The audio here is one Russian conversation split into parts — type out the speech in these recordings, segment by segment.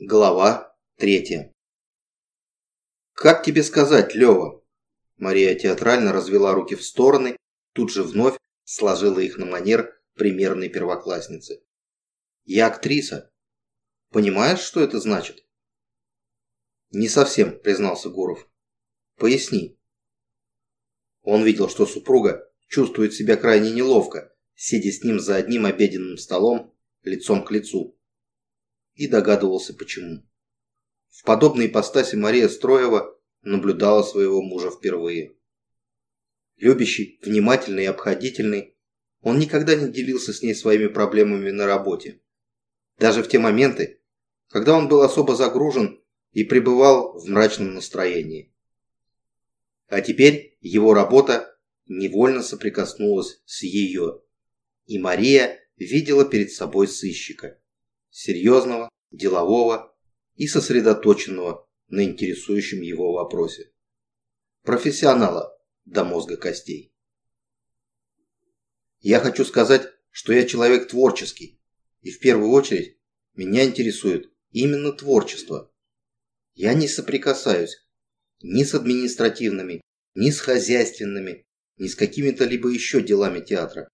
Глава третья. «Как тебе сказать, Лёва?» Мария театрально развела руки в стороны, тут же вновь сложила их на манер примерной первоклассницы. «Я актриса. Понимаешь, что это значит?» «Не совсем», – признался Гуров. «Поясни». Он видел, что супруга чувствует себя крайне неловко, сидя с ним за одним обеденным столом, лицом к лицу и догадывался почему. В подобной ипостаси Мария Строева наблюдала своего мужа впервые. Любящий, внимательный и обходительный, он никогда не делился с ней своими проблемами на работе. Даже в те моменты, когда он был особо загружен и пребывал в мрачном настроении. А теперь его работа невольно соприкоснулась с ее, и Мария видела перед собой сыщика серьезного, делового и сосредоточенного на интересующем его вопросе. Профессионала до мозга костей. Я хочу сказать, что я человек творческий, и в первую очередь меня интересует именно творчество. Я не соприкасаюсь ни с административными, ни с хозяйственными, ни с какими-то либо еще делами театра.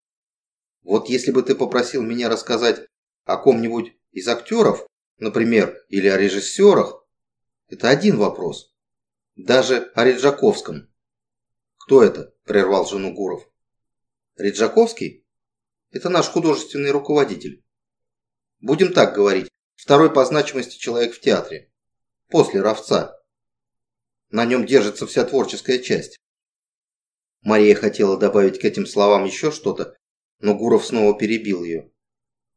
Вот если бы ты попросил меня рассказать о ком-нибудь из актеров, например, или о режиссерах, это один вопрос. Даже о Реджаковском. «Кто это?» – прервал жену Гуров. «Реджаковский? Это наш художественный руководитель. Будем так говорить, второй по значимости человек в театре. После Ровца. На нем держится вся творческая часть». Мария хотела добавить к этим словам еще что-то, но Гуров снова перебил ее.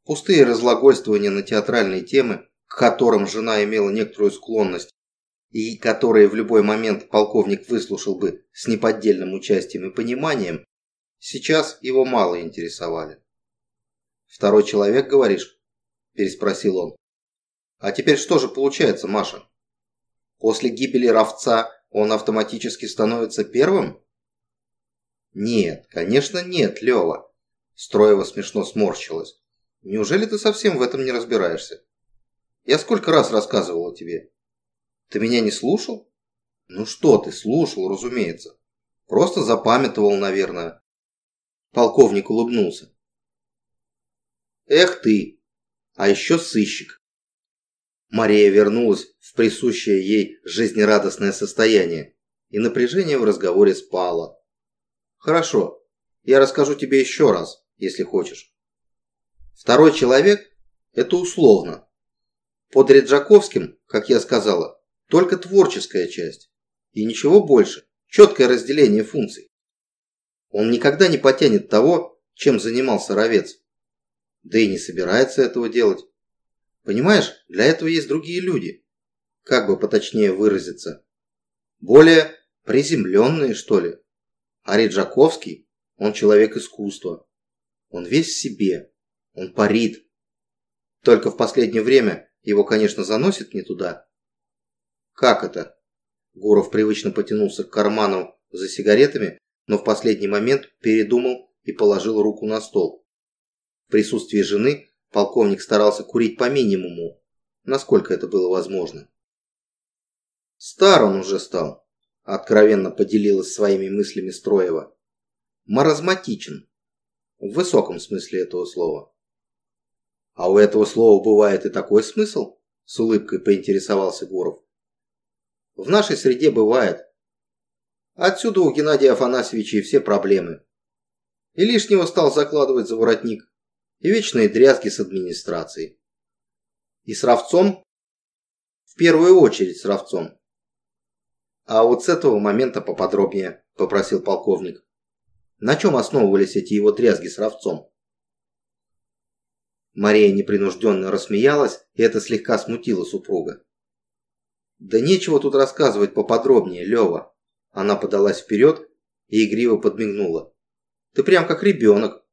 Пустые разглагольствования на театральные темы, к которым жена имела некоторую склонность, и которые в любой момент полковник выслушал бы с неподдельным участием и пониманием, сейчас его мало интересовали. «Второй человек, говоришь?» – переспросил он. «А теперь что же получается, Маша? После гибели Ровца он автоматически становится первым?» «Нет, конечно нет, Лёва!» Строева смешно сморщилась. Неужели ты совсем в этом не разбираешься? Я сколько раз рассказывала тебе. Ты меня не слушал? Ну что ты, слушал, разумеется. Просто запамятовал, наверное. Полковник улыбнулся. Эх ты, а еще сыщик. Мария вернулась в присущее ей жизнерадостное состояние, и напряжение в разговоре спало. Хорошо, я расскажу тебе еще раз, если хочешь. Второй человек – это условно. Под Реджаковским, как я сказала, только творческая часть. И ничего больше. Четкое разделение функций. Он никогда не потянет того, чем занимался Ровец. Да и не собирается этого делать. Понимаешь, для этого есть другие люди. Как бы поточнее выразиться. Более приземленные, что ли. А Реджаковский, он человек искусства. Он весь в себе. Он парит. Только в последнее время его, конечно, заносит не туда. Как это? Гуров привычно потянулся к карману за сигаретами, но в последний момент передумал и положил руку на стол. В присутствии жены полковник старался курить по минимуму, насколько это было возможно. Стар он уже стал, откровенно поделилась своими мыслями Строева. Маразматичен. В высоком смысле этого слова. «А у этого слова бывает и такой смысл?» – с улыбкой поинтересовался Гуров. «В нашей среде бывает. Отсюда у Геннадия Афанасьевича и все проблемы. И лишнего стал закладывать за воротник, и вечные дрязги с администрацией. И с Равцом? В первую очередь с Равцом. А вот с этого момента поподробнее, попросил полковник. На чем основывались эти его дрязги с Равцом? Мария непринужденно рассмеялась, и это слегка смутило супруга. «Да нечего тут рассказывать поподробнее, Лева». Она подалась вперед и игриво подмигнула. «Ты прям как ребенок».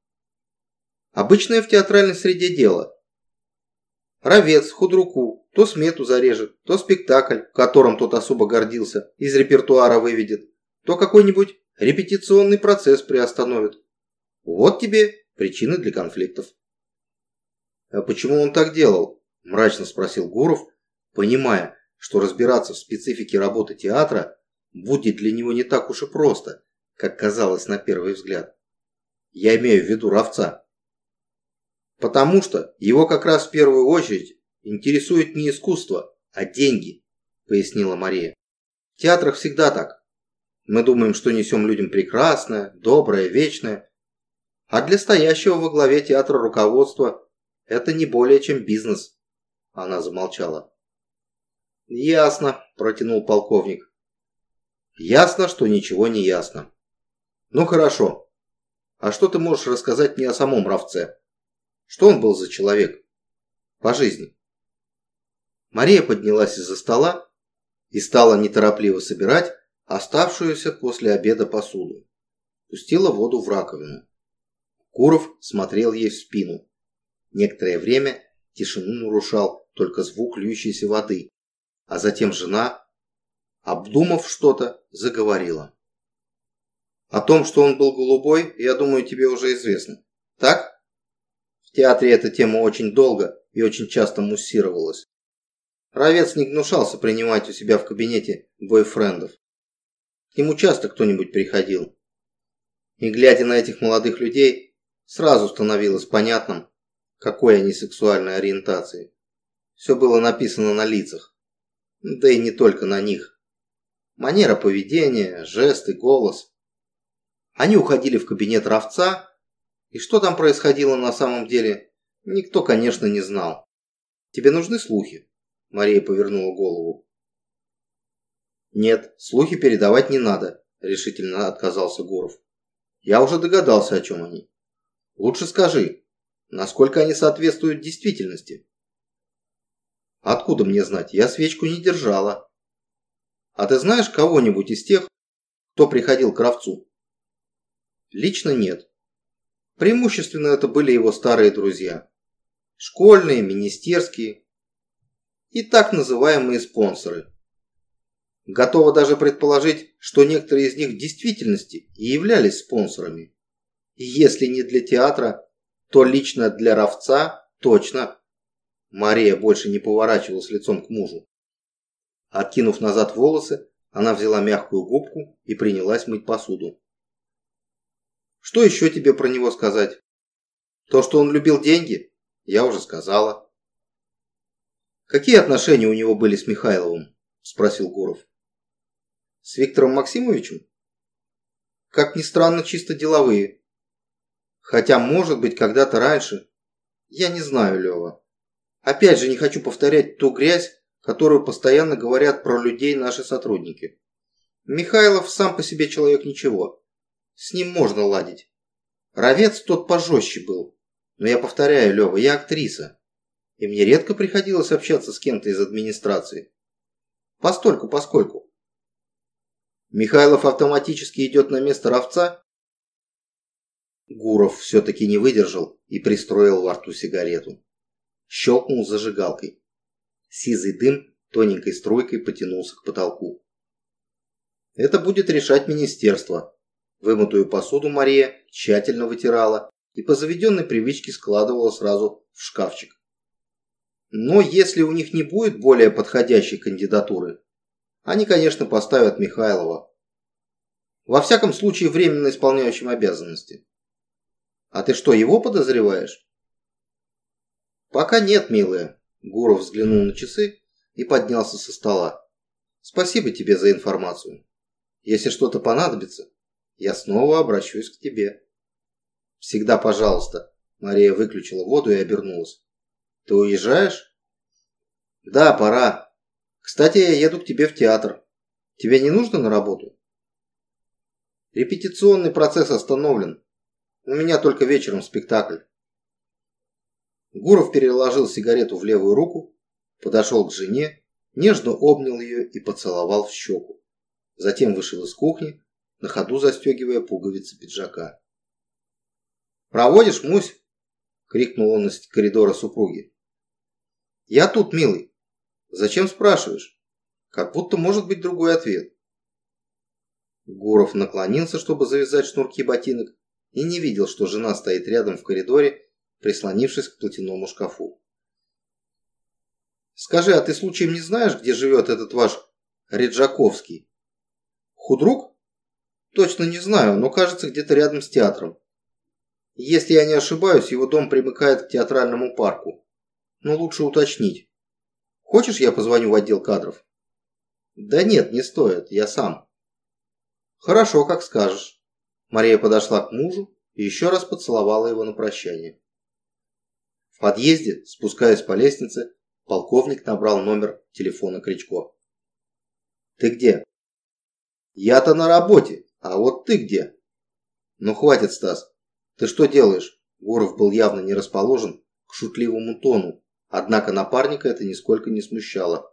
«Обычное в театральной среде дело. Ровец худруку то смету зарежет, то спектакль, которым тот особо гордился, из репертуара выведет, то какой-нибудь репетиционный процесс приостановит. Вот тебе причины для конфликтов. «А почему он так делал?» – мрачно спросил Гуров, понимая, что разбираться в специфике работы театра будет для него не так уж и просто, как казалось на первый взгляд. Я имею в виду Равца. Потому что его как раз в первую очередь интересует не искусство, а деньги, пояснила Мария. В театрах всегда так. Мы думаем, что несем людям прекрасное, доброе, вечное. А для стоящего во главе театра руководства это не более чем бизнес. Она замолчала. «Ясно», – протянул полковник. «Ясно, что ничего не ясно. Ну хорошо. А что ты можешь рассказать мне о самом Равце? Что он был за человек? По жизни?» Мария поднялась из-за стола и стала неторопливо собирать оставшуюся после обеда посуду. Пустила воду в раковину. Куров смотрел ей в спину. Некоторое время тишину нарушал только звук льющейся воды, а затем жена, обдумав что-то, заговорила. О том, что он был голубой, я думаю, тебе уже известно. Так? В театре эта тема очень долго и очень часто муссировалась. Равец не гнушался принимать у себя в кабинете бойфрендов. К нему часто кто-нибудь приходил. И глядя на этих молодых людей, сразу становилось понятным, какой они сексуальной ориентации. Все было написано на лицах. Да и не только на них. Манера поведения, жесты, голос. Они уходили в кабинет Равца, и что там происходило на самом деле, никто, конечно, не знал. «Тебе нужны слухи?» Мария повернула голову. «Нет, слухи передавать не надо», – решительно отказался Гуров. «Я уже догадался, о чем они. Лучше скажи, насколько они соответствуют действительности?» «Откуда мне знать? Я свечку не держала». «А ты знаешь кого-нибудь из тех, кто приходил к Кравцу?» «Лично нет. Преимущественно это были его старые друзья. Школьные, министерские и так называемые спонсоры – Готова даже предположить, что некоторые из них в действительности и являлись спонсорами. Если не для театра, то лично для Равца точно. Мария больше не поворачивалась лицом к мужу. Откинув назад волосы, она взяла мягкую губку и принялась мыть посуду. Что еще тебе про него сказать? То, что он любил деньги, я уже сказала. Какие отношения у него были с Михайловым? Спросил Гуров. С Виктором Максимовичем? Как ни странно, чисто деловые. Хотя, может быть, когда-то раньше. Я не знаю, Лева. Опять же, не хочу повторять ту грязь, которую постоянно говорят про людей наши сотрудники. Михайлов сам по себе человек ничего. С ним можно ладить. Ровец тот пожестче был. Но я повторяю, Лева, я актриса. И мне редко приходилось общаться с кем-то из администрации. Постольку, поскольку. Михайлов автоматически идет на место ровца? Гуров все-таки не выдержал и пристроил во рту сигарету. Щелкнул зажигалкой. Сизый дым тоненькой струйкой потянулся к потолку. Это будет решать министерство. Вымытую посуду Мария тщательно вытирала и по заведенной привычке складывала сразу в шкафчик. Но если у них не будет более подходящей кандидатуры, они, конечно, поставят Михайлова. Во всяком случае, временно исполняющим обязанности. А ты что, его подозреваешь? Пока нет, милая. Гуров взглянул на часы и поднялся со стола. Спасибо тебе за информацию. Если что-то понадобится, я снова обращусь к тебе. Всегда пожалуйста. Мария выключила воду и обернулась. Ты уезжаешь? Да, пора. Кстати, я еду к тебе в театр. Тебе не нужно на работу? Репетиционный процесс остановлен. У меня только вечером спектакль. Гуров переложил сигарету в левую руку, подошел к жене, нежно обнял ее и поцеловал в щеку. Затем вышел из кухни, на ходу застегивая пуговицы пиджака. «Проводишь, Мусь?» — крикнул он из коридора супруги. «Я тут, милый. Зачем спрашиваешь? Как будто может быть другой ответ. Гуров наклонился, чтобы завязать шнурки ботинок, и не видел, что жена стоит рядом в коридоре, прислонившись к платяному шкафу. Скажи, а ты случаем не знаешь, где живет этот ваш Реджаковский? Худрук? Точно не знаю, но кажется где-то рядом с театром. Если я не ошибаюсь, его дом примыкает к театральному парку. Но лучше уточнить. Хочешь, я позвоню в отдел кадров? Да нет, не стоит, я сам. Хорошо, как скажешь. Мария подошла к мужу и еще раз поцеловала его на прощание. В подъезде, спускаясь по лестнице, полковник набрал номер телефона Кричко. «Ты где?» «Я-то на работе, а вот ты где?» «Ну хватит, Стас. Ты что делаешь?» Гуров был явно не расположен к шутливому тону, однако напарника это нисколько не смущало.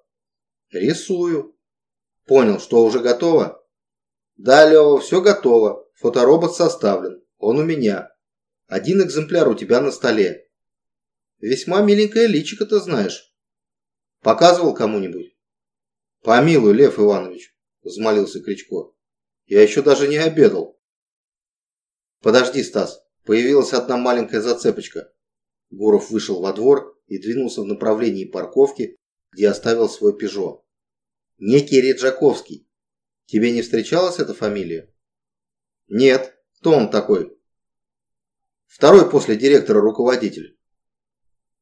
«Рисую». «Понял, что уже готово?» «Да, Лева, все готово. Фоторобот составлен. Он у меня. Один экземпляр у тебя на столе. Весьма миленькое личико ты знаешь. Показывал кому-нибудь? Помилуй, Лев Иванович, взмолился Кричко. Я еще даже не обедал. Подожди, Стас. Появилась одна маленькая зацепочка. Гуров вышел во двор и двинулся в направлении парковки, где оставил свой «Пежо». Некий Реджаковский. Тебе не встречалась эта фамилия? Нет. Кто он такой? Второй после директора руководитель.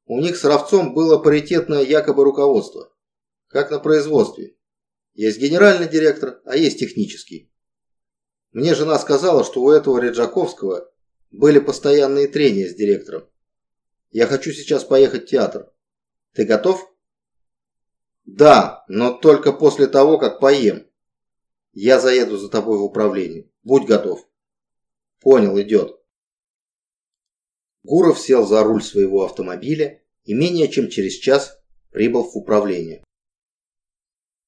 У них с Равцом было паритетное якобы руководство. Как на производстве. Есть генеральный директор, а есть технический. Мне жена сказала, что у этого Реджаковского были постоянные трения с директором. Я хочу сейчас поехать в театр. Ты готов? Да, но только после того, как поем. Я заеду за тобой в управление. Будь готов. Понял, идет. Гуров сел за руль своего автомобиля и менее чем через час прибыл в управление.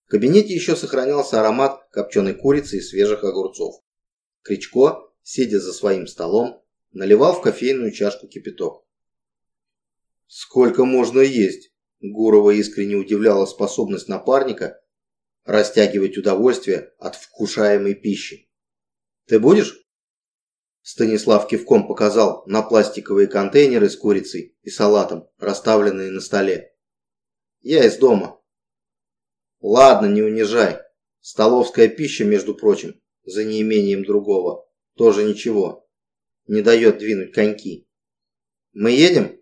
В кабинете еще сохранялся аромат копченой курицы и свежих огурцов. Кричко, сидя за своим столом, наливал в кофейную чашку кипяток. «Сколько можно есть?» Гурова искренне удивляла способность напарника растягивать удовольствие от вкушаемой пищи. «Ты будешь?» Станислав кивком показал на пластиковые контейнеры с курицей и салатом, расставленные на столе. «Я из дома». «Ладно, не унижай. Столовская пища, между прочим, за неимением другого, тоже ничего. Не дает двинуть коньки. Мы едем?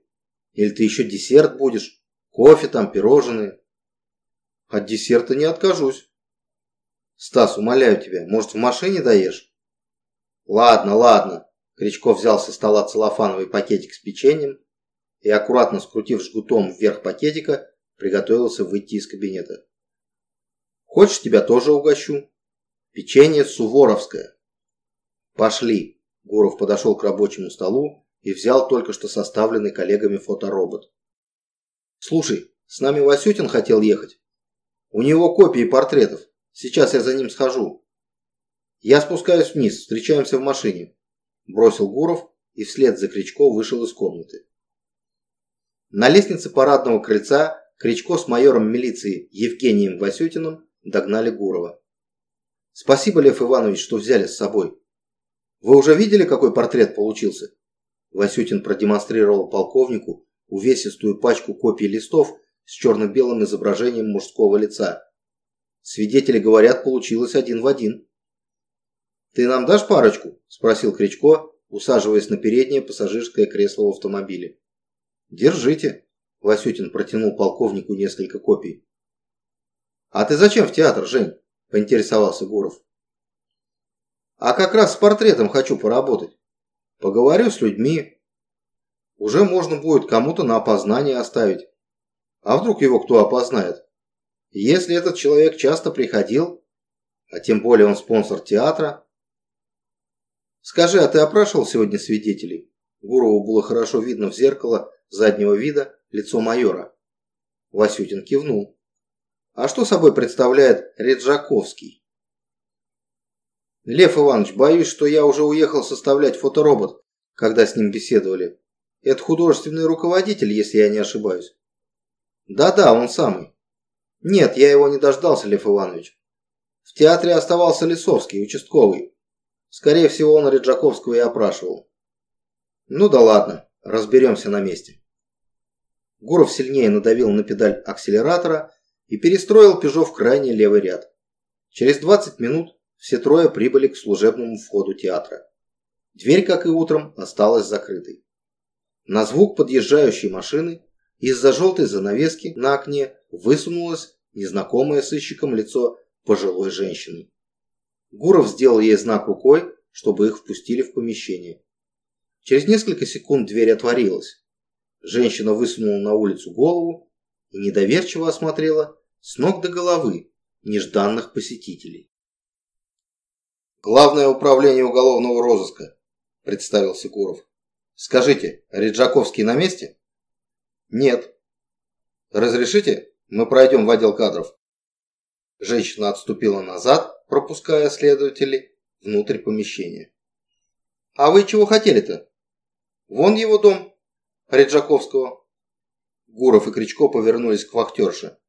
Или ты еще десерт будешь? Кофе там, пирожные?» «От десерта не откажусь». «Стас, умоляю тебя, может, в машине доешь?» «Ладно, ладно». Кричков взял со стола целлофановый пакетик с печеньем и, аккуратно скрутив жгутом вверх пакетика, приготовился выйти из кабинета. «Хочешь, тебя тоже угощу? Печенье суворовское». «Пошли». Гуров подошел к рабочему столу и взял только что составленный коллегами фоторобот. «Слушай, с нами Васютин хотел ехать. У него копии портретов. Сейчас я за ним схожу. «Я спускаюсь вниз, встречаемся в машине», – бросил Гуров и вслед за Кричко вышел из комнаты. На лестнице парадного крыльца Кричко с майором милиции Евгением Васютиным догнали Гурова. «Спасибо, Лев Иванович, что взяли с собой. Вы уже видели, какой портрет получился?» Васютин продемонстрировал полковнику увесистую пачку копий листов с черно-белым изображением мужского лица. Свидетели говорят, получилось один в один. «Ты нам дашь парочку?» – спросил Кричко, усаживаясь на переднее пассажирское кресло в автомобиле. «Держите», – Васютин протянул полковнику несколько копий. «А ты зачем в театр, Жень?» – поинтересовался Гуров. «А как раз с портретом хочу поработать. Поговорю с людьми. Уже можно будет кому-то на опознание оставить. А вдруг его кто опознает? Если этот человек часто приходил, а тем более он спонсор театра, «Скажи, а ты опрашивал сегодня свидетелей?» Гурову было хорошо видно в зеркало заднего вида лицо майора. Васютин кивнул. «А что собой представляет Реджаковский?» «Лев Иванович, боюсь, что я уже уехал составлять фоторобот, когда с ним беседовали. Это художественный руководитель, если я не ошибаюсь». «Да-да, он самый». «Нет, я его не дождался, Лев Иванович. В театре оставался Лисовский, участковый. Скорее всего, он Реджаковского и опрашивал. Ну да ладно, разберемся на месте. Гуров сильнее надавил на педаль акселератора и перестроил «Пежо» в крайний левый ряд. Через 20 минут все трое прибыли к служебному входу театра. Дверь, как и утром, осталась закрытой. На звук подъезжающей машины из-за желтой занавески на окне высунулось незнакомое сыщиком лицо пожилой женщины. Гуров сделал ей знак рукой, чтобы их впустили в помещение. Через несколько секунд дверь отворилась. Женщина высунула на улицу голову и недоверчиво осмотрела с ног до головы нежданных посетителей. «Главное управление уголовного розыска», – представился Гуров. «Скажите, Реджаковский на месте?» «Нет». «Разрешите? Мы пройдем в отдел кадров». Женщина отступила назад, пропуская следователей внутрь помещения. «А вы чего хотели-то? Вон его дом, Реджаковского». Гуров и Кричко повернулись к вахтерше.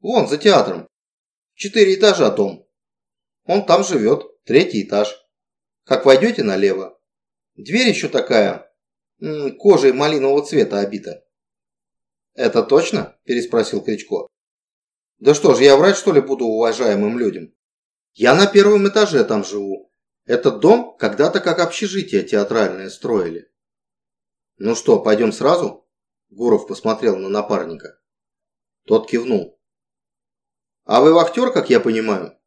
«Вон, за театром. Четыре этажа дом. Он там живет, третий этаж. Как войдете налево. Дверь еще такая, кожей малинового цвета обита». «Это точно?» – переспросил Кричко. «Да что ж, я врать что ли буду уважаемым людям?» Я на первом этаже там живу. Этот дом когда-то как общежитие театральное строили. Ну что, пойдем сразу? Гуров посмотрел на напарника. Тот кивнул. А вы вахтер, как я понимаю?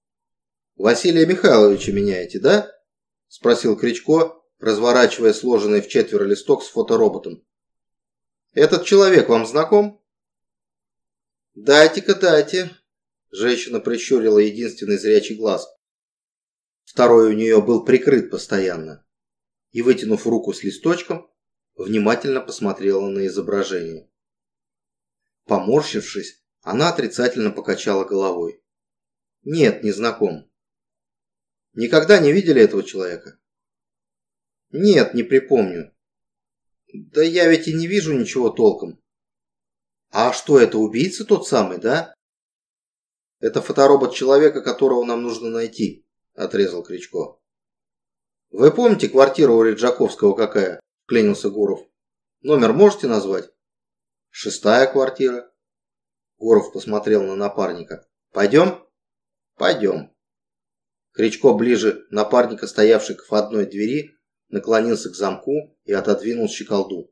Василия Михайловича меняете, да? Спросил Кричко, разворачивая сложенный в четверо листок с фотороботом. Этот человек вам знаком? Дайте-ка, дайте, Женщина прищурила единственный зрячий глаз. Второй у нее был прикрыт постоянно. И, вытянув руку с листочком, внимательно посмотрела на изображение. Поморщившись, она отрицательно покачала головой. «Нет, не знаком». «Никогда не видели этого человека?» «Нет, не припомню». «Да я ведь и не вижу ничего толком». «А что, это убийца тот самый, да?» Это фоторобот человека, которого нам нужно найти, отрезал Кричко. Вы помните квартиру у Реджаковского какая? Вклинился Гуров. Номер можете назвать? Шестая квартира. Гуров посмотрел на напарника. Пойдем? Пойдем. Кричко ближе напарника, стоявший к входной двери, наклонился к замку и отодвинул щеколду.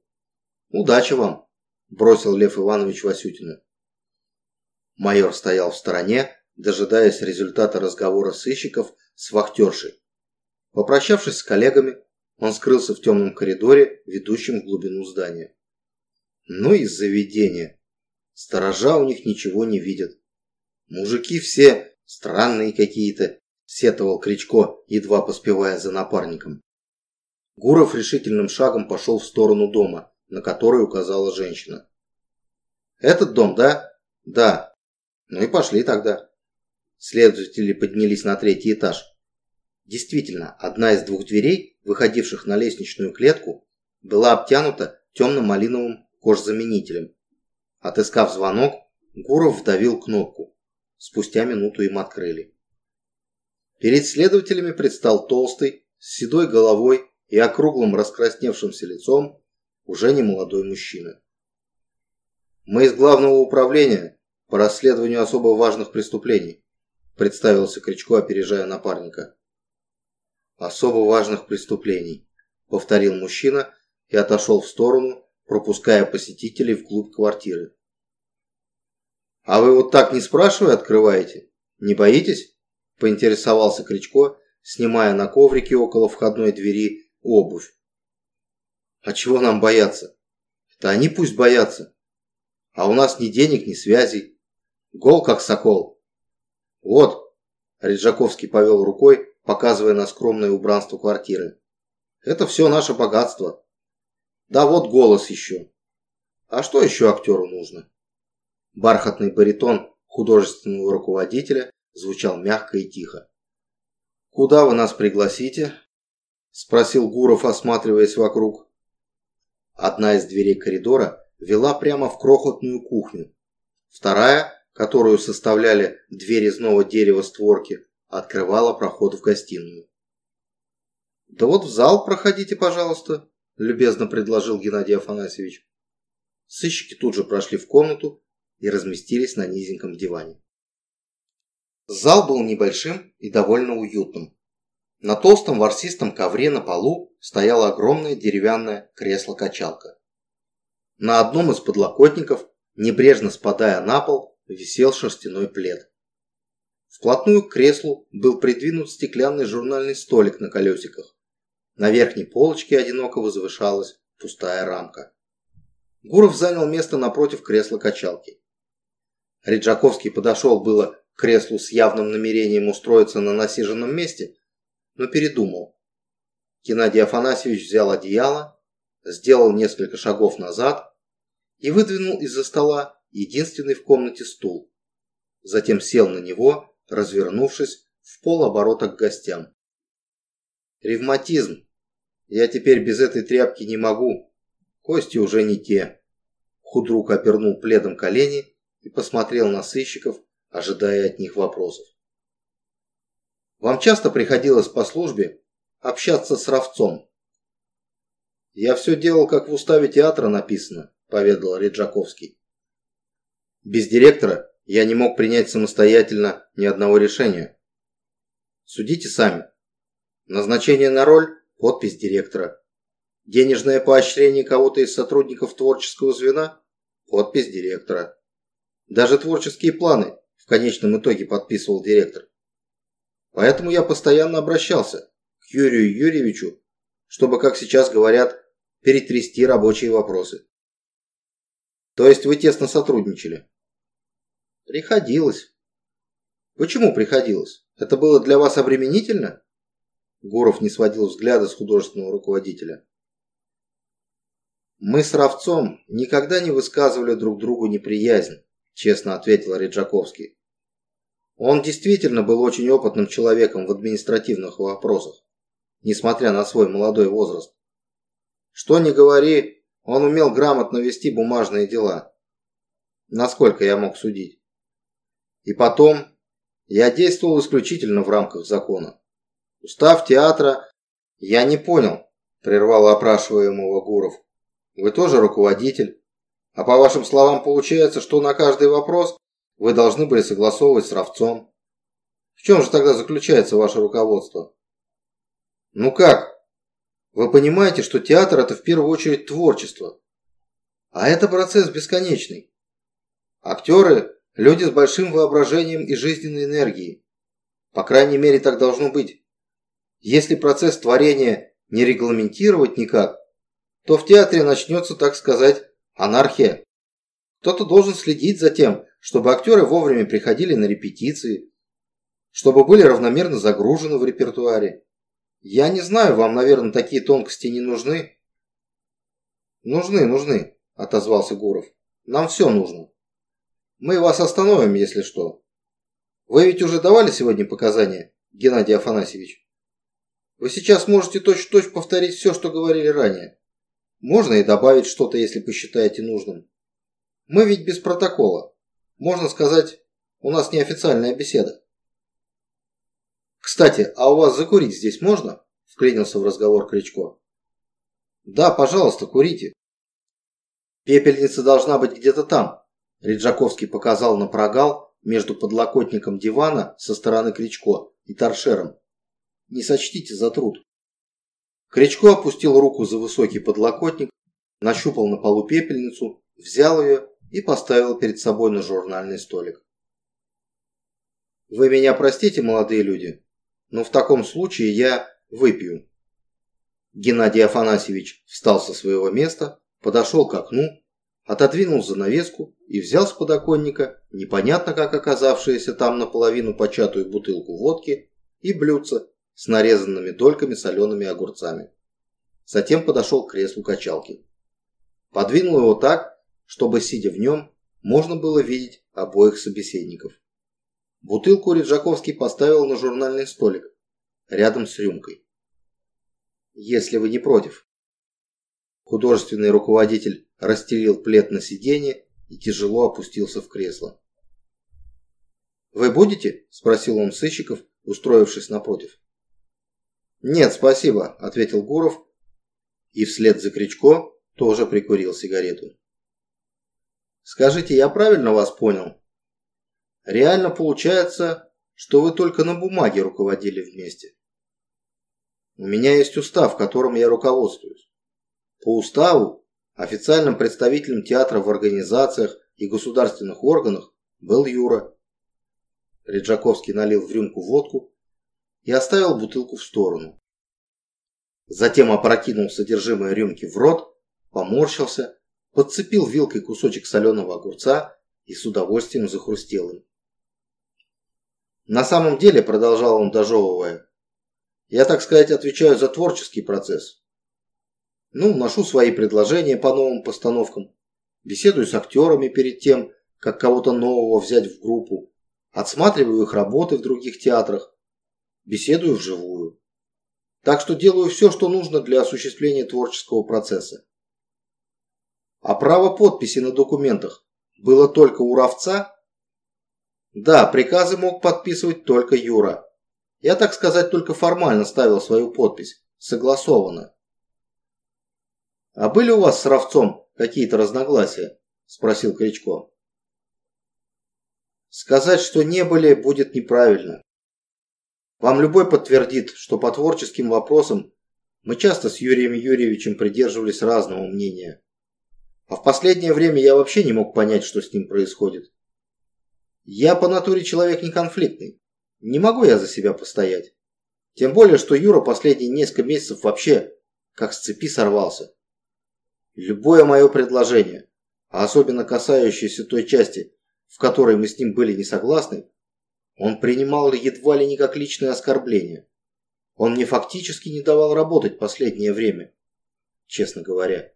«Удачи вам!» – бросил Лев Иванович Васютину. Майор стоял в стороне, дожидаясь результата разговора сыщиков с вахтершей. Попрощавшись с коллегами, он скрылся в темном коридоре, ведущем в глубину здания. Ну и заведение. Сторожа у них ничего не видят. Мужики все странные какие-то, сетовал Кричко, едва поспевая за напарником. Гуров решительным шагом пошел в сторону дома, на который указала женщина. «Этот дом, да?» «Да. Ну и пошли тогда. Следователи поднялись на третий этаж. Действительно, одна из двух дверей, выходивших на лестничную клетку, была обтянута темно-малиновым кожзаменителем. Отыскав звонок, Гуров вдавил кнопку. Спустя минуту им открыли. Перед следователями предстал толстый, с седой головой и округлым раскрасневшимся лицом уже не молодой мужчина. «Мы из главного управления по расследованию особо важных преступлений», представился Кричко, опережая напарника. «Особо важных преступлений», повторил мужчина и отошел в сторону, пропуская посетителей вглубь квартиры. «А вы вот так не спрашивая открываете? Не боитесь?» поинтересовался Кричко, снимая на коврике около входной двери обувь. «А чего нам бояться? Это они пусть боятся. А у нас ни денег, ни связей. Гол, как сокол. Вот, Реджаковский повел рукой, показывая на скромное убранство квартиры. Это все наше богатство. Да вот голос еще. А что еще актеру нужно? Бархатный баритон художественного руководителя звучал мягко и тихо. «Куда вы нас пригласите?» – спросил Гуров, осматриваясь вокруг. Одна из дверей коридора вела прямо в крохотную кухню. Вторая которую составляли две резного дерева створки, открывала проход в гостиную. «Да вот в зал проходите, пожалуйста», – любезно предложил Геннадий Афанасьевич. Сыщики тут же прошли в комнату и разместились на низеньком диване. Зал был небольшим и довольно уютным. На толстом ворсистом ковре на полу стояло огромное деревянное кресло-качалка. На одном из подлокотников, небрежно спадая на пол, висел шерстяной плед. Вплотную к креслу был придвинут стеклянный журнальный столик на колесиках. На верхней полочке одиноко возвышалась пустая рамка. Гуров занял место напротив кресла качалки. Риджаковский подошел было к креслу с явным намерением устроиться на насиженном месте, но передумал. Геннадий Афанасьевич взял одеяло, сделал несколько шагов назад и выдвинул из-за стола единственный в комнате стул. Затем сел на него, развернувшись в полоборота к гостям. «Ревматизм. Я теперь без этой тряпки не могу. Кости уже не те». Худрук опернул пледом колени и посмотрел на сыщиков, ожидая от них вопросов. «Вам часто приходилось по службе общаться с Равцом?» «Я все делал, как в уставе театра написано», – поведал Реджаковский. «Без директора я не мог принять самостоятельно ни одного решения. Судите сами. Назначение на роль – подпись директора. Денежное поощрение кого-то из сотрудников творческого звена – подпись директора. Даже творческие планы в конечном итоге подписывал директор. Поэтому я постоянно обращался к Юрию Юрьевичу, чтобы, как сейчас говорят, перетрясти рабочие вопросы. То есть вы тесно сотрудничали? Приходилось. Почему приходилось? Это было для вас обременительно? Гуров не сводил взгляда с художественного руководителя. Мы с Равцом никогда не высказывали друг другу неприязнь, честно ответил Реджаковский. Он действительно был очень опытным человеком в административных вопросах, несмотря на свой молодой возраст. Что ни говори, он умел грамотно вести бумажные дела. Насколько я мог судить. И потом, я действовал исключительно в рамках закона. Устав театра я не понял, прервал опрашиваемого Гуров. Вы тоже руководитель. А по вашим словам получается, что на каждый вопрос вы должны были согласовывать с Равцом. В чем же тогда заключается ваше руководство? Ну как? Вы понимаете, что театр это в первую очередь творчество. А это процесс бесконечный. Актеры – люди с большим воображением и жизненной энергией. По крайней мере, так должно быть. Если процесс творения не регламентировать никак, то в театре начнется, так сказать, анархия. Кто-то должен следить за тем, чтобы актеры вовремя приходили на репетиции, чтобы были равномерно загружены в репертуаре. Я не знаю, вам, наверное, такие тонкости не нужны? Нужны, нужны, отозвался Гуров. Нам все нужно. Мы вас остановим, если что. Вы ведь уже давали сегодня показания, Геннадий Афанасьевич? Вы сейчас можете точь-в-точь -точь повторить все, что говорили ранее. Можно и добавить что-то, если посчитаете нужным. Мы ведь без протокола. Можно сказать, у нас неофициальная беседа. Кстати, а у вас закурить здесь можно? Вклинился в разговор Кричко. Да, пожалуйста, курите. Пепельница должна быть где-то там. Риджаковский показал на прогал между подлокотником дивана со стороны Кричко и торшером. Не сочтите за труд. Кричко опустил руку за высокий подлокотник, нащупал на полу пепельницу, взял ее и поставил перед собой на журнальный столик. «Вы меня простите, молодые люди, но в таком случае я выпью». Геннадий Афанасьевич встал со своего места, подошел к окну, отодвинул занавеску и взял с подоконника непонятно как оказавшуюся там наполовину початую бутылку водки и блюдце с нарезанными дольками солеными огурцами. Затем подошел к креслу качалки. Подвинул его так, чтобы, сидя в нем, можно было видеть обоих собеседников. Бутылку Риджаковский поставил на журнальный столик, рядом с рюмкой. «Если вы не против». Художественный руководитель расстелил плед на сиденье и тяжело опустился в кресло. «Вы будете?» – спросил он сыщиков, устроившись напротив. «Нет, спасибо», – ответил Гуров и вслед за Кричко тоже прикурил сигарету. Скажите, я правильно вас понял? Реально получается, что вы только на бумаге руководили вместе. У меня есть устав, которым я руководствуюсь. По уставу официальным представителем театра в организациях и государственных органах был Юра. Реджаковский налил в рюмку водку и оставил бутылку в сторону. Затем опрокинул содержимое рюмки в рот, поморщился, подцепил вилкой кусочек соленого огурца и с удовольствием захрустел им. На самом деле, продолжал он, дожевывая, я, так сказать, отвечаю за творческий процесс. Ну, ношу свои предложения по новым постановкам, беседую с актерами перед тем, как кого-то нового взять в группу, отсматриваю их работы в других театрах, беседую вживую. Так что делаю все, что нужно для осуществления творческого процесса. А право подписи на документах было только у Равца? Да, приказы мог подписывать только Юра. Я, так сказать, только формально ставил свою подпись. Согласовано. «А были у вас с Равцом какие-то разногласия?» – спросил Кричко. «Сказать, что не были, будет неправильно. Вам любой подтвердит, что по творческим вопросам мы часто с Юрием Юрьевичем придерживались разного мнения. А в последнее время я вообще не мог понять, что с ним происходит. Я по натуре человек не конфликтный. Не могу я за себя постоять. Тем более, что Юра последние несколько месяцев вообще как с цепи сорвался. Любое мое предложение, а особенно касающееся той части, в которой мы с ним были не согласны, он принимал едва ли не как личное оскорбление. Он мне фактически не давал работать последнее время, честно говоря.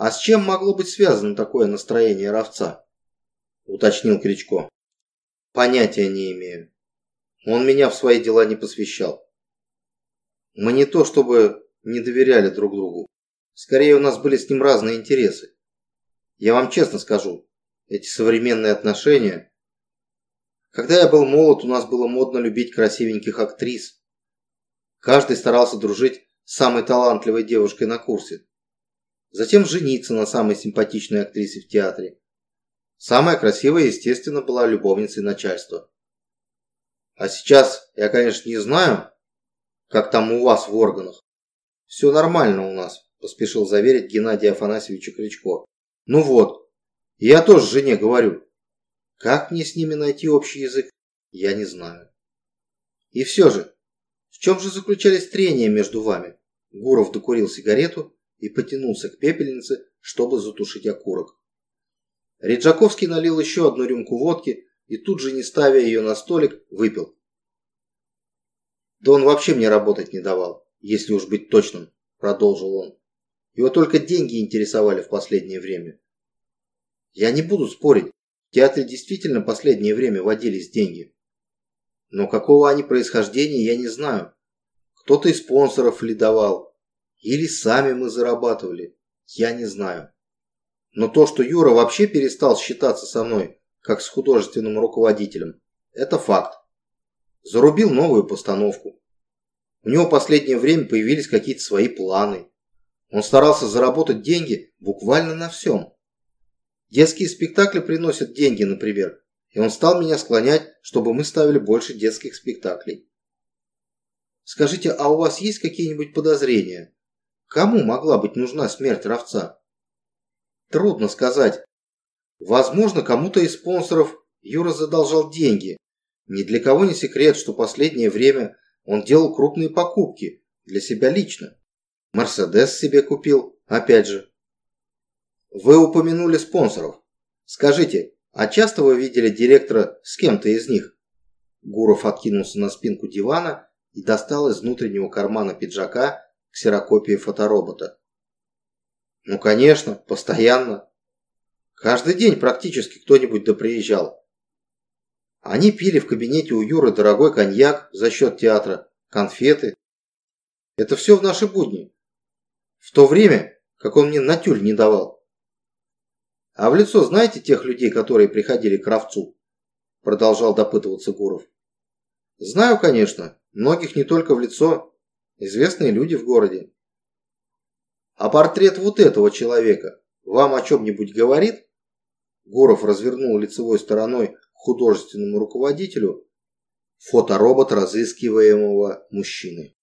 А с чем могло быть связано такое настроение Равца? Уточнил Кричко. Понятия не имею. Он меня в свои дела не посвящал. Мы не то чтобы не доверяли друг другу. Скорее, у нас были с ним разные интересы. Я вам честно скажу, эти современные отношения... Когда я был молод, у нас было модно любить красивеньких актрис. Каждый старался дружить с самой талантливой девушкой на курсе. Затем жениться на самой симпатичной актрисе в театре. Самая красивая, естественно, была любовницей начальства. А сейчас я, конечно, не знаю, как там у вас в органах. Все нормально у нас, поспешил заверить Геннадий Афанасьевича Кричко. Ну вот, я тоже жене говорю. Как мне с ними найти общий язык, я не знаю. И все же, в чем же заключались трения между вами? Гуров докурил сигарету и потянулся к пепельнице, чтобы затушить окурок. Риджаковский налил еще одну рюмку водки и тут же, не ставя ее на столик, выпил. «Да он вообще мне работать не давал, если уж быть точным», – продолжил он. «Его только деньги интересовали в последнее время». «Я не буду спорить, в театре действительно последнее время водились деньги. Но какого они происхождения, я не знаю. Кто-то из спонсоров ли давал, или сами мы зарабатывали, я не знаю». Но то, что Юра вообще перестал считаться со мной, как с художественным руководителем, это факт. Зарубил новую постановку. У него в последнее время появились какие-то свои планы. Он старался заработать деньги буквально на всем. Детские спектакли приносят деньги, например, и он стал меня склонять, чтобы мы ставили больше детских спектаклей. Скажите, а у вас есть какие-нибудь подозрения? Кому могла быть нужна смерть Равца? Трудно сказать. Возможно, кому-то из спонсоров Юра задолжал деньги. Ни для кого не секрет, что последнее время он делал крупные покупки для себя лично. Мерседес себе купил, опять же. Вы упомянули спонсоров. Скажите, а часто вы видели директора с кем-то из них? Гуров откинулся на спинку дивана и достал из внутреннего кармана пиджака ксерокопии фоторобота. Ну, конечно, постоянно. Каждый день практически кто-нибудь да приезжал. Они пили в кабинете у Юры дорогой коньяк за счет театра, конфеты. Это все в наши будни. В то время, как он мне на тюль не давал. А в лицо знаете тех людей, которые приходили к Кравцу? Продолжал допытываться Гуров. Знаю, конечно, многих не только в лицо. Известные люди в городе. А портрет вот этого человека вам о чем-нибудь говорит?» Гуров развернул лицевой стороной художественному руководителю фоторобот разыскиваемого мужчины.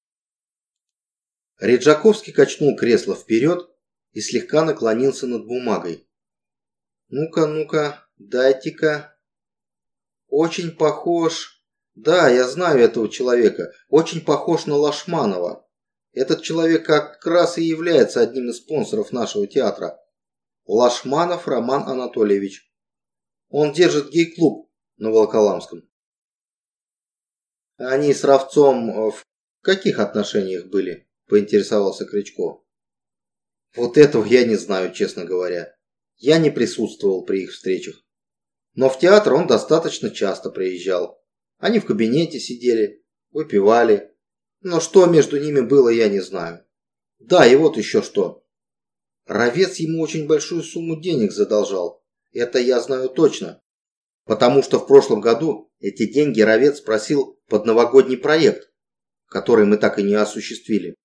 Реджаковский качнул кресло вперед и слегка наклонился над бумагой. «Ну-ка, ну-ка, дайте-ка...» «Очень похож...» «Да, я знаю этого человека. Очень похож на Лашманова. Этот человек как раз и является одним из спонсоров нашего театра. Лашманов Роман Анатольевич. Он держит гей-клуб на Волоколамском. Они с Равцом э, в каких отношениях были? Поинтересовался Кричко. Вот этого я не знаю, честно говоря. Я не присутствовал при их встречах. Но в театр он достаточно часто приезжал. Они в кабинете сидели, выпивали. Но что между ними было, я не знаю. Да, и вот еще что. Ровец ему очень большую сумму денег задолжал. Это я знаю точно. Потому что в прошлом году эти деньги Ровец просил под новогодний проект, который мы так и не осуществили.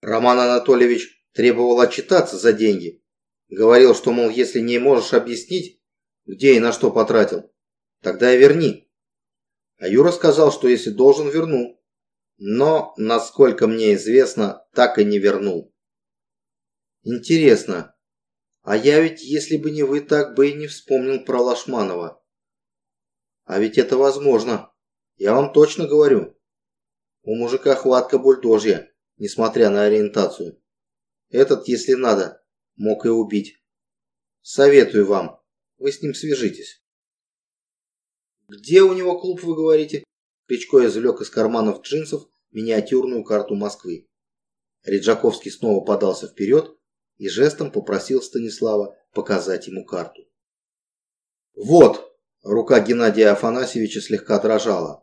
Роман Анатольевич требовал отчитаться за деньги. Говорил, что, мол, если не можешь объяснить, где и на что потратил, тогда и верни. А Юра сказал, что если должен, верну. Но, насколько мне известно, так и не вернул. Интересно, а я ведь, если бы не вы, так бы и не вспомнил про Лашманова. А ведь это возможно. Я вам точно говорю. У мужика хватка бульдожья, несмотря на ориентацию. Этот, если надо, мог и убить. Советую вам, вы с ним свяжитесь. Где у него клуб, вы говорите? Кричко извлек из карманов джинсов миниатюрную карту Москвы. Реджаковский снова подался вперед, и жестом попросил Станислава показать ему карту. «Вот!» – рука Геннадия Афанасьевича слегка дрожала.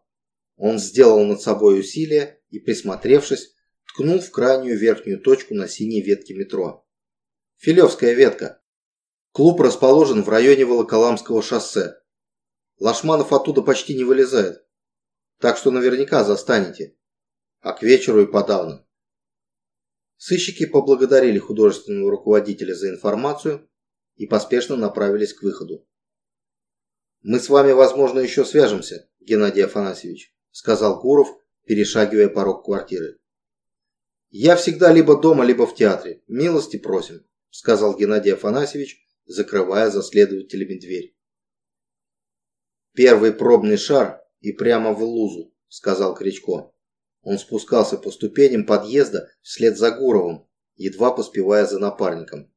Он сделал над собой усилие и, присмотревшись, ткнул в крайнюю верхнюю точку на синей ветке метро. «Филевская ветка. Клуб расположен в районе Волоколамского шоссе. Лашманов оттуда почти не вылезает, так что наверняка застанете. А к вечеру и подавно. Сыщики поблагодарили художественного руководителя за информацию и поспешно направились к выходу. «Мы с вами, возможно, еще свяжемся, Геннадий Афанасьевич», сказал Гуров, перешагивая порог квартиры. «Я всегда либо дома, либо в театре. Милости просим», сказал Геннадий Афанасьевич, закрывая за следователями дверь. «Первый пробный шар и прямо в лузу», сказал Кричко. Он спускался по ступеням подъезда вслед за Гуровым, едва поспевая за напарником.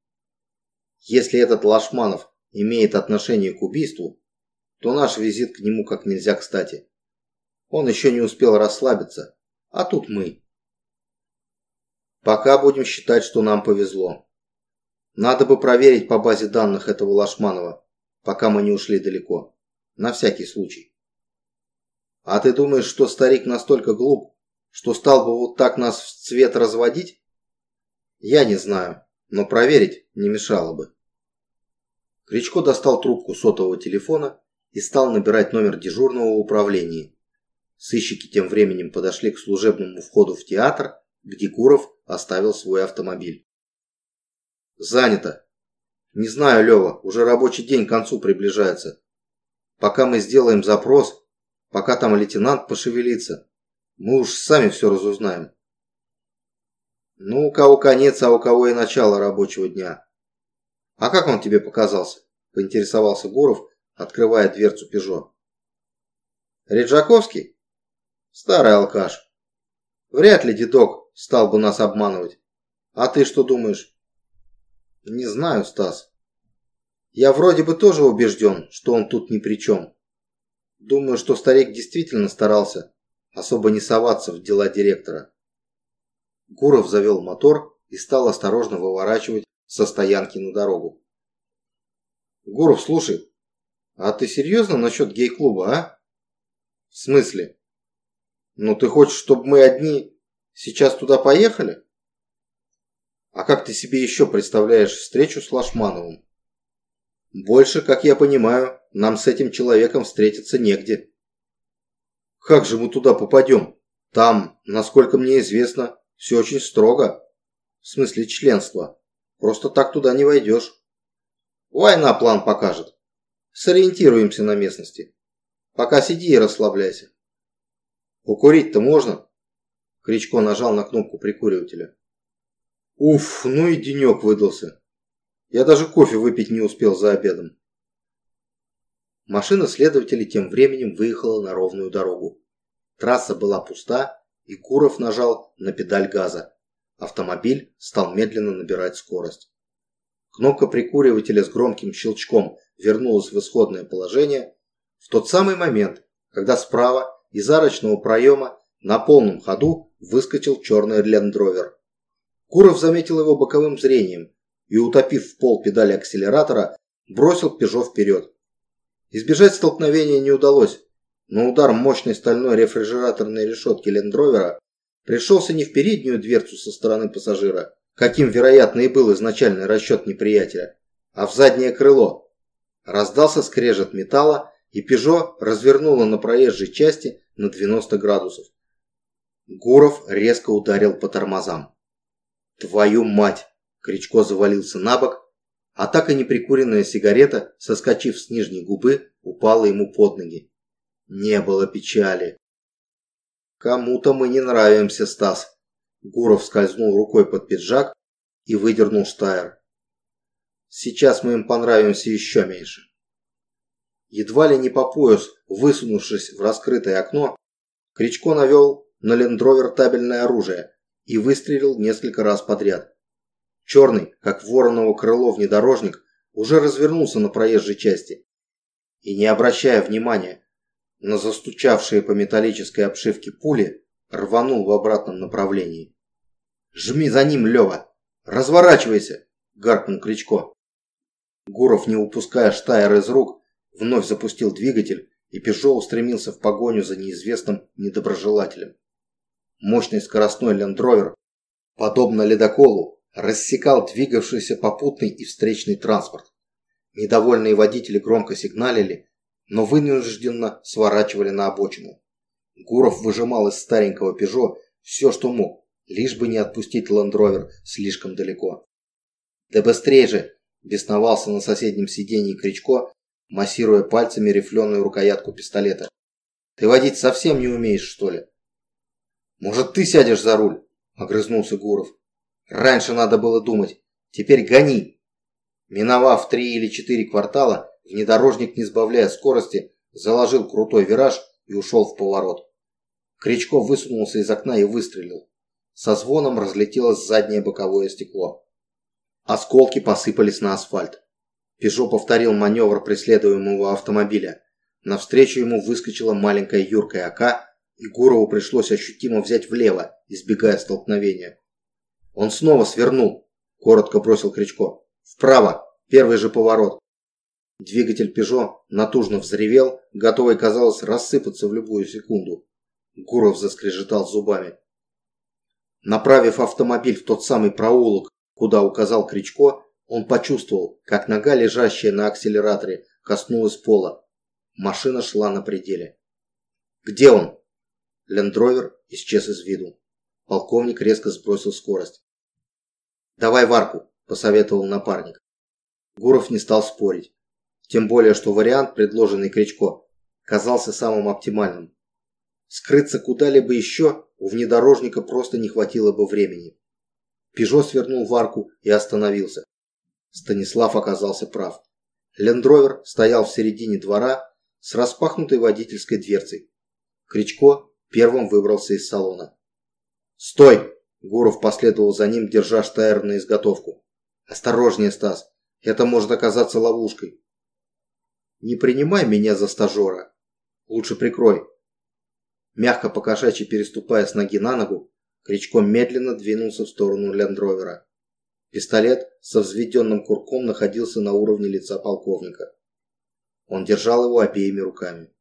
Если этот Лашманов имеет отношение к убийству, то наш визит к нему как нельзя кстати. Он еще не успел расслабиться, а тут мы. Пока будем считать, что нам повезло. Надо бы проверить по базе данных этого Лашманова, пока мы не ушли далеко. На всякий случай. А ты думаешь, что старик настолько глуп, что стал бы вот так нас в цвет разводить? Я не знаю, но проверить не мешало бы. Кричко достал трубку сотового телефона и стал набирать номер дежурного в управлении. Сыщики тем временем подошли к служебному входу в театр, где Гуров оставил свой автомобиль. «Занято. Не знаю, Лева, уже рабочий день к концу приближается. Пока мы сделаем запрос, пока там лейтенант пошевелится, мы уж сами все разузнаем. Ну, у кого конец, а у кого и начало рабочего дня. А как он тебе показался? Поинтересовался Гуров, открывая дверцу Пежо. Реджаковский? Старый алкаш. Вряд ли дедок стал бы нас обманывать. А ты что думаешь? Не знаю, Стас. Я вроде бы тоже убежден, что он тут ни при чем. Думаю, что старик действительно старался, особо не соваться в дела директора. Гуров завел мотор и стал осторожно выворачивать со стоянки на дорогу. «Гуров, слушай, а ты серьезно насчет гей-клуба, а?» «В смысле? Ну ты хочешь, чтобы мы одни сейчас туда поехали?» «А как ты себе еще представляешь встречу с Лашмановым?» «Больше, как я понимаю, нам с этим человеком встретиться негде». Как же мы туда попадем? Там, насколько мне известно, все очень строго. В смысле членства. Просто так туда не войдешь. Война план покажет. Сориентируемся на местности. Пока сиди и расслабляйся. Укурить-то можно? Кричко нажал на кнопку прикуривателя. Уф, ну и денек выдался. Я даже кофе выпить не успел за обедом. Машина следователей тем временем выехала на ровную дорогу. Трасса была пуста, и Куров нажал на педаль газа. Автомобиль стал медленно набирать скорость. Кнопка прикуривателя с громким щелчком вернулась в исходное положение в тот самый момент, когда справа из арочного проема на полном ходу выскочил черный лендровер. Куров заметил его боковым зрением и, утопив в пол педали акселератора, бросил «Пежо» вперед. Избежать столкновения не удалось, но удар мощной стальной рефрижераторной решетки лендровера пришелся не в переднюю дверцу со стороны пассажира, каким, вероятно, и был изначальный расчет неприятеля, а в заднее крыло. Раздался скрежет металла, и «Пежо» развернуло на проезжей части на 90 градусов. Гуров резко ударил по тормозам. «Твою мать!» Кричко завалился на бок, а так и неприкуренная сигарета, соскочив с нижней губы, упала ему под ноги. Не было печали. «Кому-то мы не нравимся, Стас!» Гуров скользнул рукой под пиджак и выдернул штайр. «Сейчас мы им понравимся еще меньше». Едва ли не по пояс, высунувшись в раскрытое окно, Кричко навел на лендровер табельное оружие и выстрелил несколько раз подряд. Черный, как вороново крыло внедорожник, уже развернулся на проезжей части и, не обращая внимания на застучавшие по металлической обшивке пули, рванул в обратном направлении. «Жми за ним, Лева! Разворачивайся!» – гаркнул Кричко. Гуров, не упуская штайр из рук, вновь запустил двигатель, и Пежо устремился в погоню за неизвестным недоброжелателем. Мощный скоростной лендровер, подобно ледоколу, рассекал двигавшийся попутный и встречный транспорт. Недовольные водители громко сигналили, но вынужденно сворачивали на обочину. Гуров выжимал из старенького «Пежо» все, что мог, лишь бы не отпустить лендровер слишком далеко. «Да быстрее же!» – бесновался на соседнем сиденье Кричко, массируя пальцами рифленую рукоятку пистолета. «Ты водить совсем не умеешь, что ли?» «Может, ты сядешь за руль?» – огрызнулся Гуров. «Раньше надо было думать. Теперь гони!» Миновав три или четыре квартала, внедорожник, не сбавляя скорости, заложил крутой вираж и ушел в поворот. Кричко высунулся из окна и выстрелил. Со звоном разлетелось заднее боковое стекло. Осколки посыпались на асфальт. Пежо повторил маневр преследуемого автомобиля. Навстречу ему выскочила маленькая юркая АК и Гурову пришлось ощутимо взять влево, избегая столкновения. Он снова свернул, коротко бросил Кричко. Вправо, первый же поворот. Двигатель «Пежо» натужно взревел, готовый, казалось, рассыпаться в любую секунду. Гуров заскрежетал зубами. Направив автомобиль в тот самый проулок, куда указал Кричко, он почувствовал, как нога, лежащая на акселераторе, коснулась пола. Машина шла на пределе. «Где он?» Лендровер исчез из виду. Полковник резко сбросил скорость. «Давай в арку», – посоветовал напарник. Гуров не стал спорить. Тем более, что вариант, предложенный Кричко, казался самым оптимальным. Скрыться куда-либо еще у внедорожника просто не хватило бы времени. Пежо свернул в арку и остановился. Станислав оказался прав. Лендровер стоял в середине двора с распахнутой водительской дверцей. Кричко первым выбрался из салона. «Стой!» – Гуров последовал за ним, держа штайр на изготовку. «Осторожнее, Стас, это может оказаться ловушкой». «Не принимай меня за стажера. Лучше прикрой». Мягко покошачьи переступая с ноги на ногу, Кричко медленно двинулся в сторону лендровера. Пистолет со взведенным курком находился на уровне лица полковника. Он держал его обеими руками.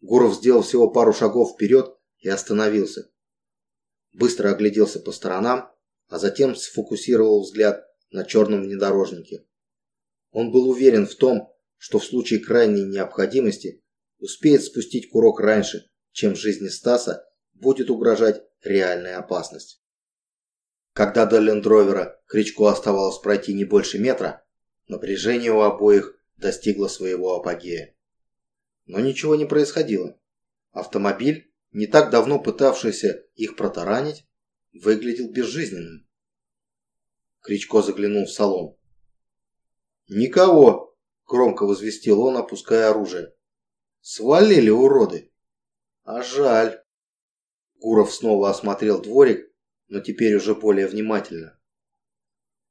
Гуров сделал всего пару шагов вперед и остановился. Быстро огляделся по сторонам, а затем сфокусировал взгляд на черном внедорожнике. Он был уверен в том, что в случае крайней необходимости успеет спустить курок раньше, чем в жизни Стаса будет угрожать реальная опасность. Когда до лендровера Кричко оставалось пройти не больше метра, напряжение у обоих достигло своего апогея. Но ничего не происходило. Автомобиль, не так давно пытавшийся их протаранить, выглядел безжизненным. Кричко заглянул в салон. «Никого!» – громко возвестил он, опуская оружие. «Свалили, уроды!» «А жаль!» Гуров снова осмотрел дворик, но теперь уже более внимательно.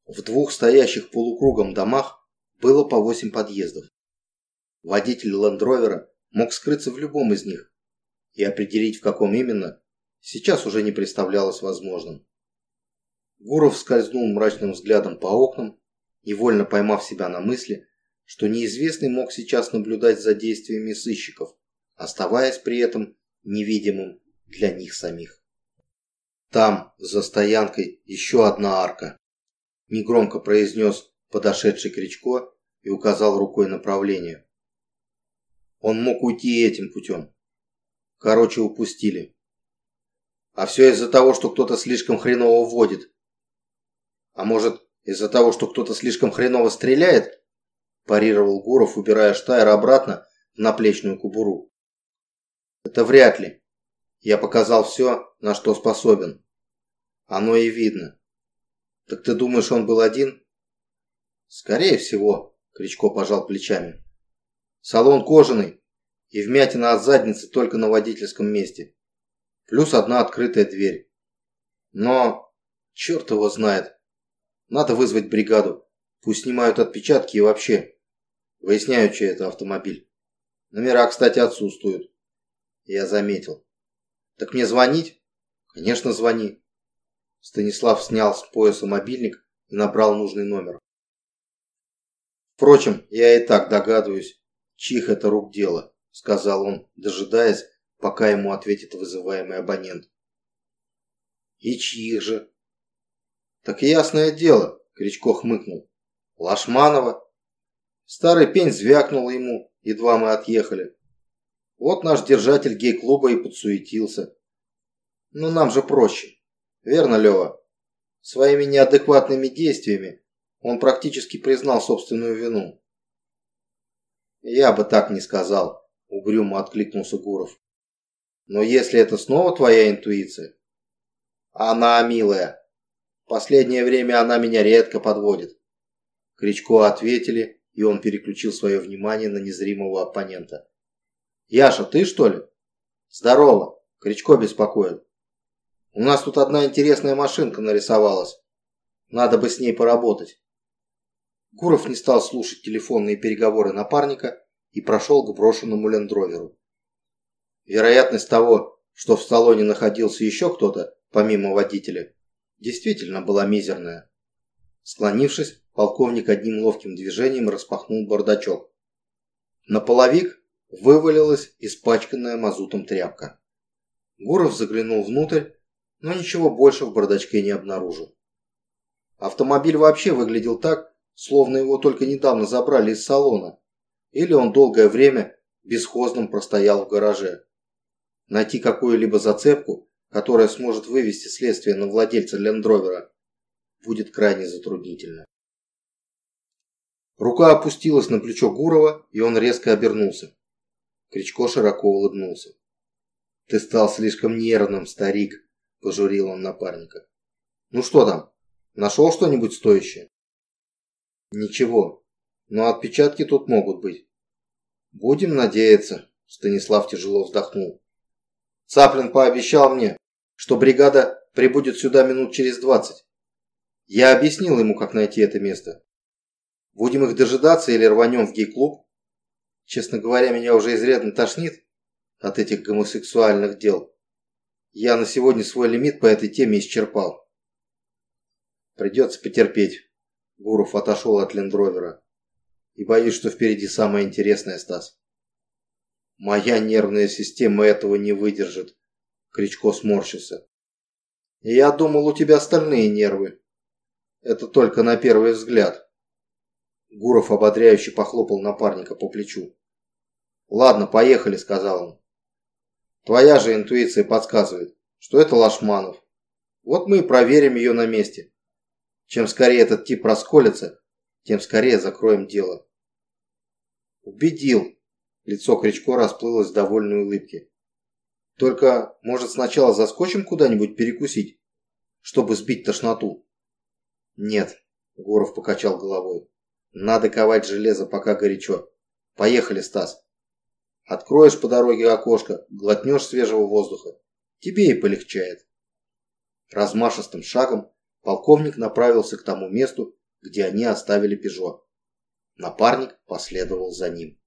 В двух стоящих полукругом домах было по восемь подъездов. Водитель лендровера мог скрыться в любом из них, и определить в каком именно сейчас уже не представлялось возможным. Гуров скользнул мрачным взглядом по окнам, невольно поймав себя на мысли, что неизвестный мог сейчас наблюдать за действиями сыщиков, оставаясь при этом невидимым для них самих. Там, за стоянкой, еще одна арка. Негромко произнес подошедший Кричко и указал рукой направление. Он мог уйти этим путем. Короче, упустили. А все из-за того, что кто-то слишком хреново вводит. А может, из-за того, что кто-то слишком хреново стреляет? Парировал Гуров, убирая Штайра обратно в наплечную кубуру. Это вряд ли. Я показал все, на что способен. Оно и видно. Так ты думаешь, он был один? Скорее всего, Кричко пожал плечами. Салон кожаный, и вмятина от задницы только на водительском месте. Плюс одна открытая дверь. Но, черт его знает. Надо вызвать бригаду. Пусть снимают отпечатки и вообще. Выясняют, чей это автомобиль. Номера, кстати, отсутствуют. Я заметил. Так мне звонить? Конечно, звони. Станислав снял с пояса мобильник и набрал нужный номер. Впрочем, я и так догадываюсь, чьих это рук дело сказал он, дожидаясь, пока ему ответит вызываемый абонент. «И чьих же?» «Так ясное дело», — Кричко хмыкнул. «Лашманова». Старый пень звякнул ему, едва мы отъехали. Вот наш держатель гей-клуба и подсуетился. Но нам же проще. Верно, Лева? Своими неадекватными действиями он практически признал собственную вину. Я бы так не сказал. – угрюмо откликнулся Гуров. «Но если это снова твоя интуиция?» «Она, милая. Последнее время она меня редко подводит». Кричко ответили, и он переключил свое внимание на незримого оппонента. «Яша, ты что ли?» «Здорово. Кричко беспокоит. У нас тут одна интересная машинка нарисовалась. Надо бы с ней поработать». Гуров не стал слушать телефонные переговоры напарника и прошел к брошенному лендроверу. Вероятность того, что в салоне находился еще кто-то, помимо водителя, действительно была мизерная. Склонившись, полковник одним ловким движением распахнул бардачок. На половик вывалилась испачканная мазутом тряпка. Гуров заглянул внутрь, но ничего больше в бардачке не обнаружил. Автомобиль вообще выглядел так, словно его только недавно забрали из салона, или он долгое время бесхозным простоял в гараже. Найти какую-либо зацепку, которая сможет вывести следствие на владельца лендровера, будет крайне затруднительно. Рука опустилась на плечо Гурова, и он резко обернулся. Кричко широко улыбнулся. «Ты стал слишком нервным, старик», – пожурил он напарника. «Ну что там, нашел что-нибудь стоящее?» «Ничего, но отпечатки тут могут быть. «Будем надеяться», – Станислав тяжело вздохнул. «Цаплин пообещал мне, что бригада прибудет сюда минут через двадцать. Я объяснил ему, как найти это место. Будем их дожидаться или рванем в гей-клуб? Честно говоря, меня уже изрядно тошнит от этих гомосексуальных дел. Я на сегодня свой лимит по этой теме исчерпал. Придется потерпеть. Гуров отошел от лендровера. И боюсь, что впереди самое интересное, Стас. Моя нервная система этого не выдержит. Кричко сморщился. Я думал, у тебя остальные нервы. Это только на первый взгляд. Гуров ободряюще похлопал напарника по плечу. «Ладно, поехали», — сказал он. «Твоя же интуиция подсказывает, что это Лашманов. Вот мы и проверим ее на месте. Чем скорее этот тип расколется, тем скорее закроем дело. Убедил. Лицо Кричко расплылось в довольной улыбке. Только, может, сначала заскочим куда-нибудь перекусить, чтобы сбить тошноту? Нет, Гуров покачал головой. Надо ковать железо, пока горячо. Поехали, Стас. Откроешь по дороге окошко, глотнешь свежего воздуха. Тебе и полегчает. Размашистым шагом полковник направился к тому месту, где они оставили «Пежо». Напарник последовал за ним.